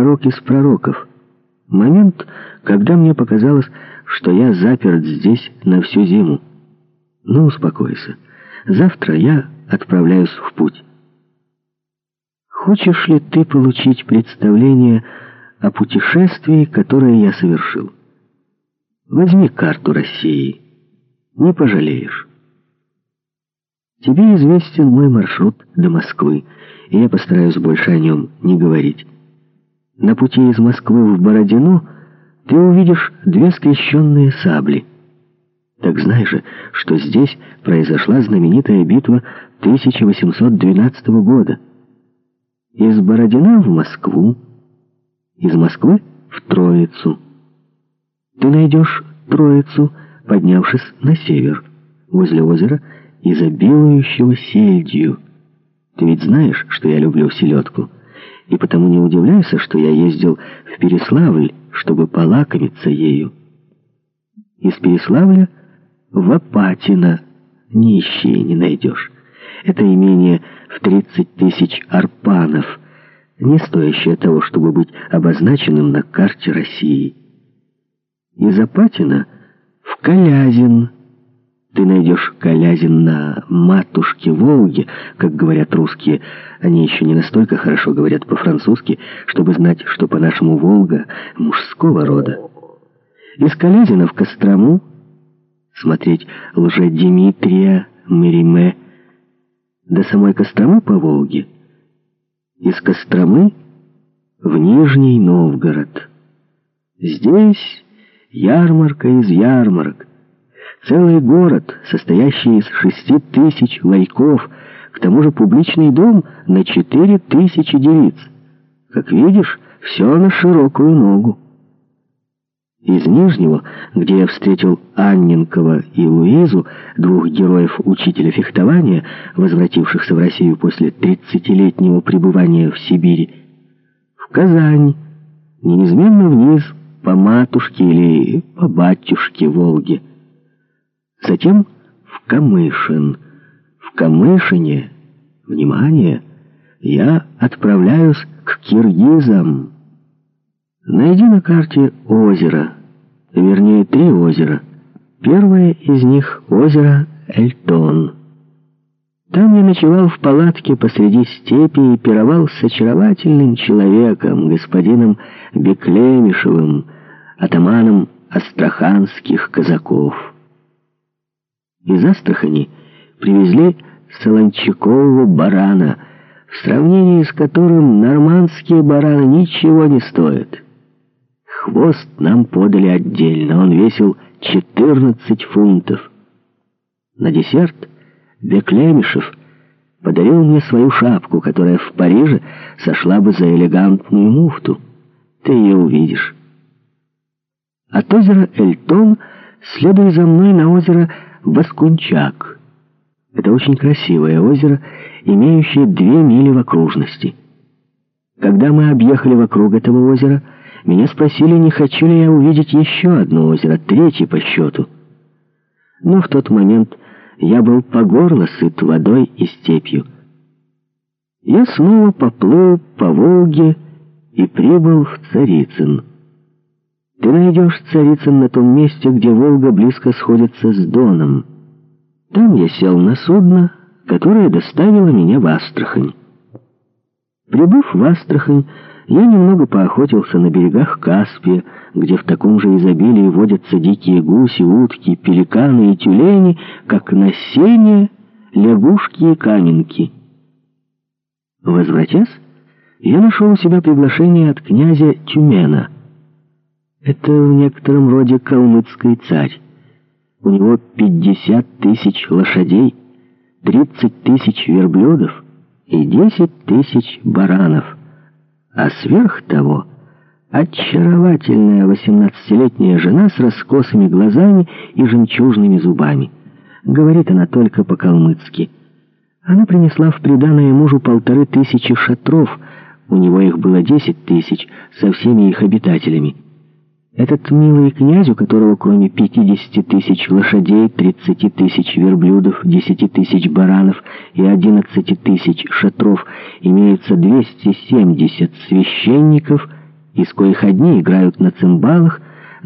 пророк из пророков. Момент, когда мне показалось, что я заперт здесь на всю зиму. Ну, успокойся. Завтра я отправляюсь в путь. Хочешь ли ты получить представление о путешествии, которое я совершил? Возьми карту России. Не пожалеешь. Тебе известен мой маршрут до Москвы, и я постараюсь больше о нем не говорить. На пути из Москвы в Бородино ты увидишь две скрещенные сабли. Так знай же, что здесь произошла знаменитая битва 1812 года. Из Бородина в Москву, из Москвы в Троицу. Ты найдешь Троицу, поднявшись на север, возле озера, изобилующего сельдью. Ты ведь знаешь, что я люблю селедку, и потому не удивляйся, что я ездил в Переславль, чтобы полакомиться ею. Из Переславля в Апатино ни ищи не найдешь. Это имение в 30 тысяч арпанов, не стоящее того, чтобы быть обозначенным на карте России. Из Апатина в Калязин. Ты найдешь Калязин на матушке Волге, как говорят русские. Они еще не настолько хорошо говорят по-французски, чтобы знать, что по-нашему Волга мужского рода. Из Калязина в Кострому смотреть лже-Димитрия, Мериме, до самой Костромы по Волге, из Костромы в Нижний Новгород. Здесь ярмарка из ярмарок, целый город, состоящий из шести тысяч лайков, к тому же публичный дом на четыре тысячи девиц. Как видишь, все на широкую ногу. Из Нижнего, где я встретил Анненкова и Луизу, двух героев учителя фехтования, возвратившихся в Россию после тридцатилетнего пребывания в Сибири, в Казань, неизменно вниз, по матушке или по батюшке Волге. Затем в Камышин. В Камышине, внимание, я отправляюсь к киргизам. Найди на карте озеро, вернее, три озера. Первое из них — озеро Эльтон. Там я ночевал в палатке посреди степи и пировал с очаровательным человеком, господином Беклемишевым, атаманом астраханских казаков. Из Астрахани привезли солончакового барана, в сравнении с которым нормандские бараны ничего не стоят. Хвост нам подали отдельно, он весил 14 фунтов. На десерт Беклемишев подарил мне свою шапку, которая в Париже сошла бы за элегантную муфту. Ты ее увидишь. От озера Эльтон следуй за мной на озеро Баскунчак. Это очень красивое озеро, имеющее две мили в окружности. Когда мы объехали вокруг этого озера, меня спросили, не хочу ли я увидеть еще одно озеро, третье по счету. Но в тот момент я был по горло сыт водой и степью. Я снова поплыл по Волге и прибыл в Царицын. Ты найдешь Царицын на том месте, где Волга близко сходится с Доном. Там я сел на судно, которое доставило меня в Астрахань. Прибыв в Астрахань, я немного поохотился на берегах Каспия, где в таком же изобилии водятся дикие гуси, утки, пеликаны и тюлени, как на сене, лягушки и каменки. Возвратясь, я нашел у себя приглашение от князя Тюмена. Это в некотором роде калмыцкий царь. У него пятьдесят тысяч лошадей, тридцать тысяч верблюдов и десять тысяч баранов — а сверх того, очаровательная восемнадцатилетняя жена с раскосыми глазами и жемчужными зубами. Говорит она только по-калмыцки. Она принесла в приданое мужу полторы тысячи шатров, у него их было десять тысяч, со всеми их обитателями. Этот милый князь, у которого кроме 50 тысяч лошадей, 30 тысяч верблюдов, 10 тысяч баранов и 11 тысяч шатров, имеется 270 священников из коих одни играют на цимбалах,